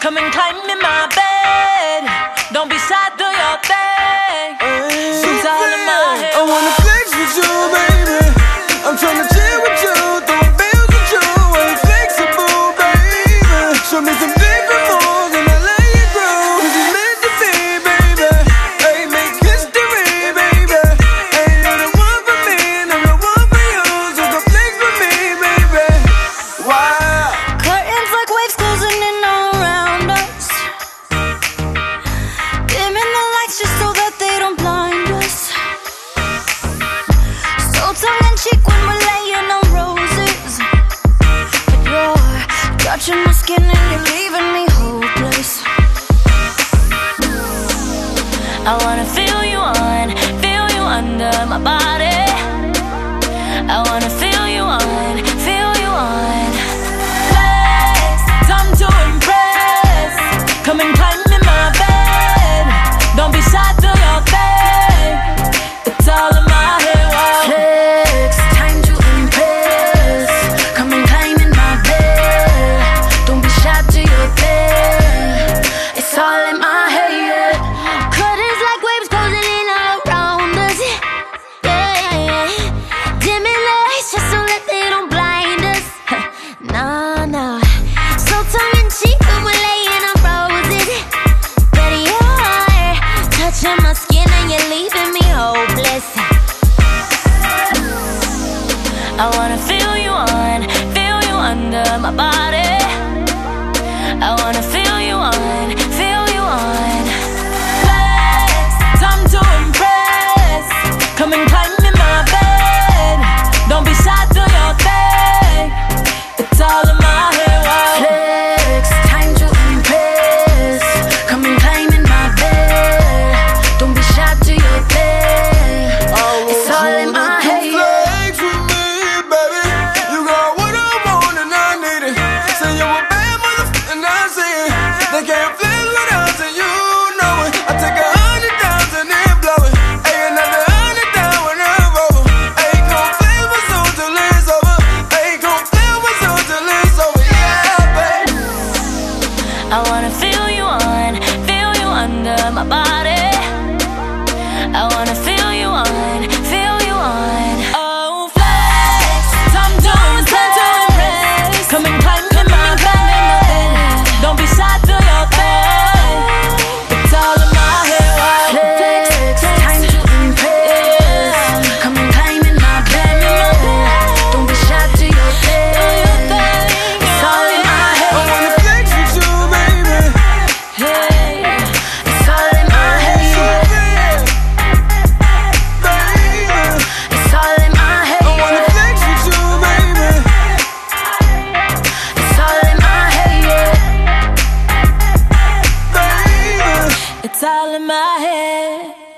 come and climb. chick when we're laying on roses. But you're touching my skin and you're leaving me hopeless. I wanna feel you on, feel you under my body. I wanna feel you on, feel you under my body. I wanna feel you on, feel you on. Flex, time to impress. Come and climb in my bed. Don't be shy, do your thing It's all in my head. I wanna feel you on, feel you under my body. I wanna feel all in my head.